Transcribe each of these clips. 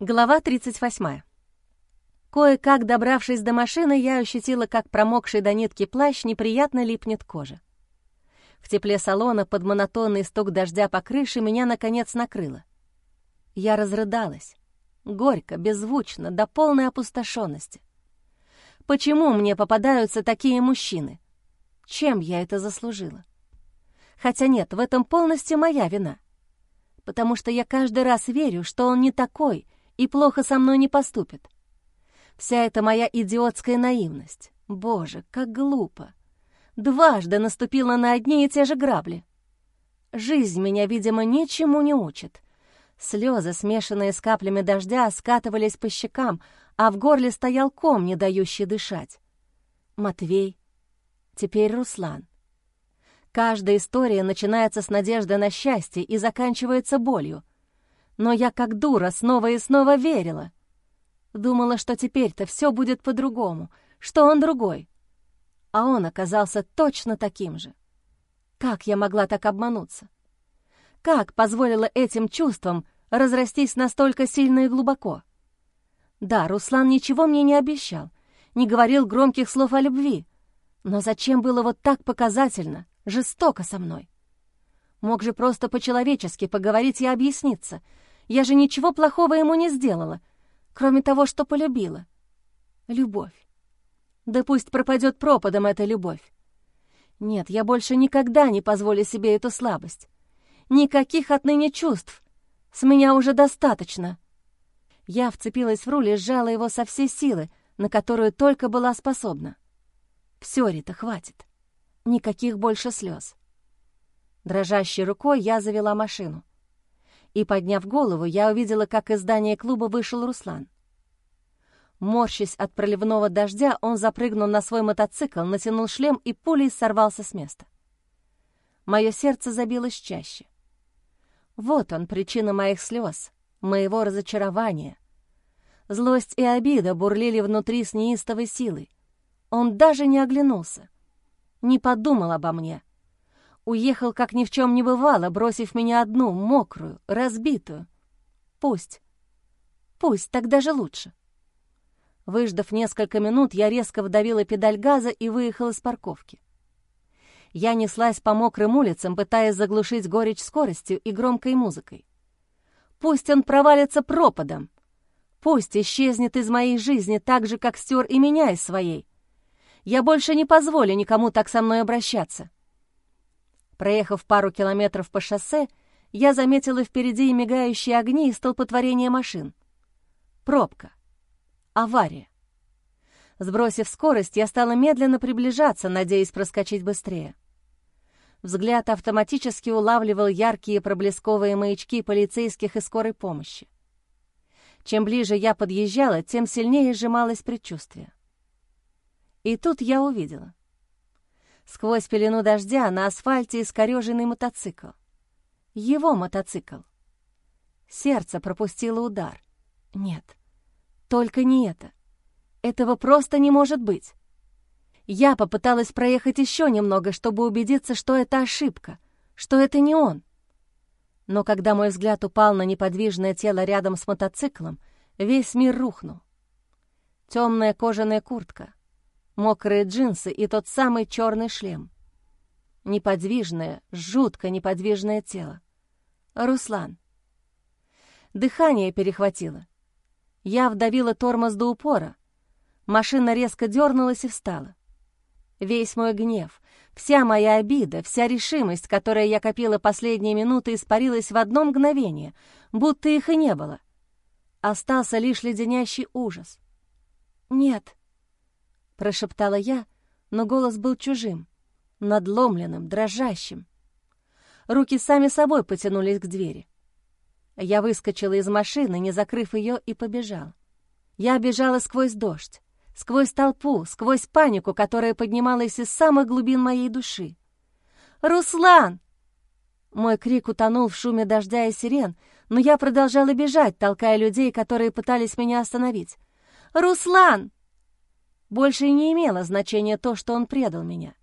Глава 38. Кое-как добравшись до машины, я ощутила, как промокший до нитки плащ неприятно липнет кожа. В тепле салона под монотонный стук дождя по крыше меня, наконец, накрыло. Я разрыдалась. Горько, беззвучно, до полной опустошенности. Почему мне попадаются такие мужчины? Чем я это заслужила? Хотя нет, в этом полностью моя вина. Потому что я каждый раз верю, что он не такой — и плохо со мной не поступит. Вся эта моя идиотская наивность. Боже, как глупо. Дважды наступила на одни и те же грабли. Жизнь меня, видимо, ничему не учит. Слезы, смешанные с каплями дождя, скатывались по щекам, а в горле стоял ком, не дающий дышать. Матвей, теперь Руслан. Каждая история начинается с надежды на счастье и заканчивается болью. Но я как дура снова и снова верила. Думала, что теперь-то все будет по-другому, что он другой. А он оказался точно таким же. Как я могла так обмануться? Как позволила этим чувствам разрастись настолько сильно и глубоко? Да, Руслан ничего мне не обещал, не говорил громких слов о любви. Но зачем было вот так показательно, жестоко со мной? Мог же просто по-человечески поговорить и объясниться — я же ничего плохого ему не сделала, кроме того, что полюбила. Любовь. Да пусть пропадет пропадом эта любовь. Нет, я больше никогда не позволю себе эту слабость. Никаких отныне чувств. С меня уже достаточно. Я вцепилась в руль и сжала его со всей силы, на которую только была способна. Все, Рита, хватит. Никаких больше слез. Дрожащей рукой я завела машину и, подняв голову, я увидела, как из здания клуба вышел Руслан. Морщась от проливного дождя, он запрыгнул на свой мотоцикл, натянул шлем и пулей сорвался с места. Мое сердце забилось чаще. Вот он, причина моих слез, моего разочарования. Злость и обида бурлили внутри с неистовой силой. Он даже не оглянулся, не подумал обо мне — Уехал, как ни в чем не бывало, бросив меня одну, мокрую, разбитую. Пусть. Пусть, так даже лучше. Выждав несколько минут, я резко вдавила педаль газа и выехала с парковки. Я неслась по мокрым улицам, пытаясь заглушить горечь скоростью и громкой музыкой. Пусть он провалится пропадом. Пусть исчезнет из моей жизни так же, как стер и меня из своей. Я больше не позволю никому так со мной обращаться. Проехав пару километров по шоссе, я заметила впереди мигающие огни и столпотворение машин. Пробка. Авария. Сбросив скорость, я стала медленно приближаться, надеясь проскочить быстрее. Взгляд автоматически улавливал яркие проблесковые маячки полицейских и скорой помощи. Чем ближе я подъезжала, тем сильнее сжималось предчувствие. И тут я увидела. Сквозь пелену дождя на асфальте искорёженный мотоцикл. Его мотоцикл. Сердце пропустило удар. Нет, только не это. Этого просто не может быть. Я попыталась проехать еще немного, чтобы убедиться, что это ошибка, что это не он. Но когда мой взгляд упал на неподвижное тело рядом с мотоциклом, весь мир рухнул. Темная кожаная куртка, мокрые джинсы и тот самый черный шлем. Неподвижное, жутко неподвижное тело. Руслан. Дыхание перехватило. Я вдавила тормоз до упора. Машина резко дернулась и встала. Весь мой гнев, вся моя обида, вся решимость, которая я копила последние минуты, испарилась в одно мгновение, будто их и не было. Остался лишь леденящий ужас. «Нет», прошептала я, но голос был чужим, надломленным, дрожащим. Руки сами собой потянулись к двери. Я выскочила из машины, не закрыв ее, и побежал. Я бежала сквозь дождь, сквозь толпу, сквозь панику, которая поднималась из самых глубин моей души. «Руслан!» Мой крик утонул в шуме дождя и сирен, но я продолжала бежать, толкая людей, которые пытались меня остановить. «Руслан!» Больше не имело значения то, что он предал меня.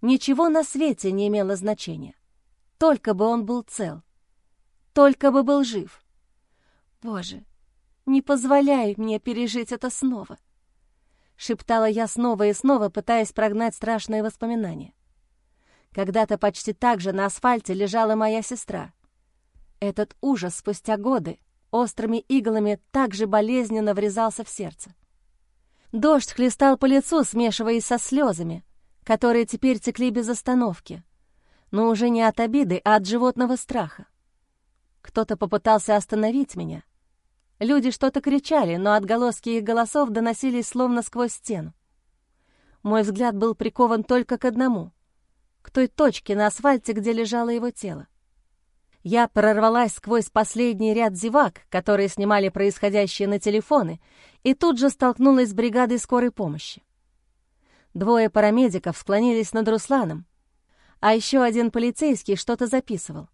Ничего на свете не имело значения. Только бы он был цел. Только бы был жив. Боже, Не позволяй мне пережить это снова!» Шептала я снова и снова, пытаясь прогнать страшные воспоминания. Когда-то почти так же на асфальте лежала моя сестра. Этот ужас спустя годы острыми иглами так же болезненно врезался в сердце. Дождь хлестал по лицу, смешиваясь со слезами, которые теперь текли без остановки, но уже не от обиды, а от животного страха. Кто-то попытался остановить меня. Люди что-то кричали, но отголоски их голосов доносились словно сквозь стену. Мой взгляд был прикован только к одному — к той точке на асфальте, где лежало его тело. Я прорвалась сквозь последний ряд зевак, которые снимали происходящее на телефоны, и тут же столкнулась с бригадой скорой помощи. Двое парамедиков склонились над Русланом, а еще один полицейский что-то записывал.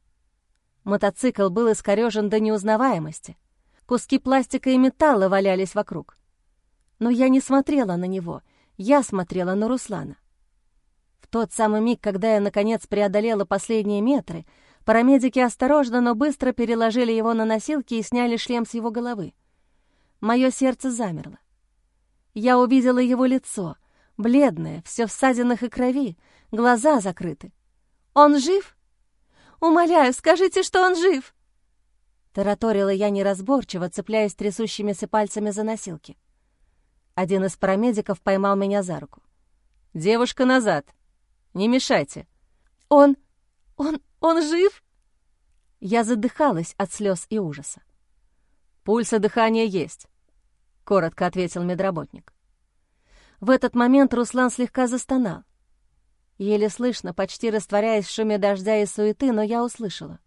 Мотоцикл был искорежен до неузнаваемости. Куски пластика и металла валялись вокруг. Но я не смотрела на него, я смотрела на Руслана. В тот самый миг, когда я, наконец, преодолела последние метры — Парамедики осторожно, но быстро переложили его на носилки и сняли шлем с его головы. Мое сердце замерло. Я увидела его лицо, бледное, все в ссадинах и крови, глаза закрыты. «Он жив? Умоляю, скажите, что он жив!» Тараторила я неразборчиво, цепляясь трясущимися пальцами за носилки. Один из парамедиков поймал меня за руку. «Девушка, назад! Не мешайте!» «Он... он... Он жив?» Я задыхалась от слез и ужаса. «Пульс и дыхание есть», — коротко ответил медработник. В этот момент Руслан слегка застонал. Еле слышно, почти растворяясь в шуме дождя и суеты, но я услышала.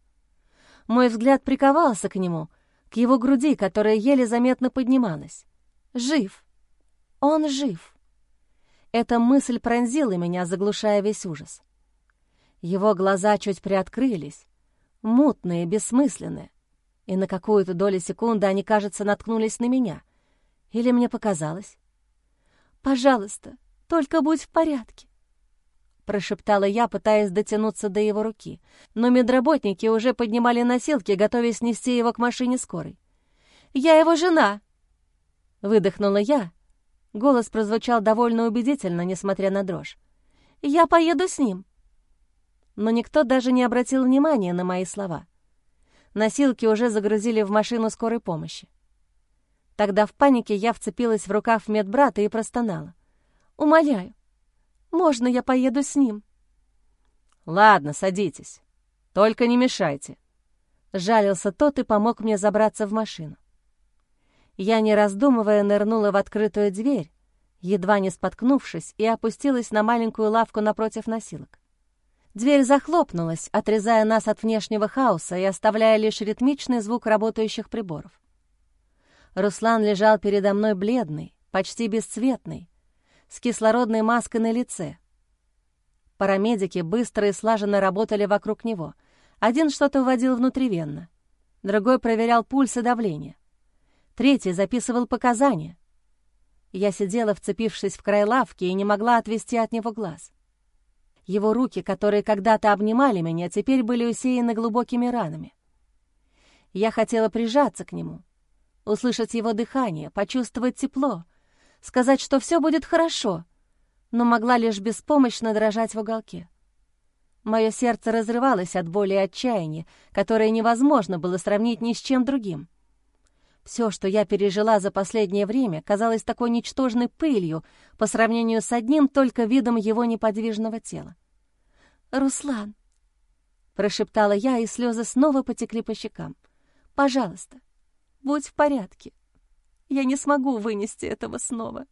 Мой взгляд приковался к нему, к его груди, которая еле заметно поднималась. «Жив! Он жив!» Эта мысль пронзила меня, заглушая весь ужас. Его глаза чуть приоткрылись, мутные, бессмысленные, и на какую-то долю секунды они, кажется, наткнулись на меня. Или мне показалось? «Пожалуйста, только будь в порядке», — прошептала я, пытаясь дотянуться до его руки, но медработники уже поднимали носилки, готовясь нести его к машине скорой. «Я его жена!» — выдохнула я. Голос прозвучал довольно убедительно, несмотря на дрожь. «Я поеду с ним но никто даже не обратил внимания на мои слова. Носилки уже загрузили в машину скорой помощи. Тогда в панике я вцепилась в рукав медбрата и простонала. «Умоляю, можно я поеду с ним?» «Ладно, садитесь. Только не мешайте». Жалился тот и помог мне забраться в машину. Я, не раздумывая, нырнула в открытую дверь, едва не споткнувшись, и опустилась на маленькую лавку напротив носилок. Дверь захлопнулась, отрезая нас от внешнего хаоса и оставляя лишь ритмичный звук работающих приборов. Руслан лежал передо мной бледный, почти бесцветный, с кислородной маской на лице. Парамедики быстро и слаженно работали вокруг него. Один что-то вводил внутривенно, другой проверял пульс и давление, третий записывал показания. Я сидела, вцепившись в край лавки, и не могла отвести от него глаз. Его руки, которые когда-то обнимали меня, теперь были усеяны глубокими ранами. Я хотела прижаться к нему, услышать его дыхание, почувствовать тепло, сказать, что все будет хорошо, но могла лишь беспомощно дрожать в уголке. Мое сердце разрывалось от боли и отчаяния, которое невозможно было сравнить ни с чем другим. Все, что я пережила за последнее время, казалось такой ничтожной пылью по сравнению с одним только видом его неподвижного тела. «Руслан!» — прошептала я, и слезы снова потекли по щекам. «Пожалуйста, будь в порядке. Я не смогу вынести этого снова».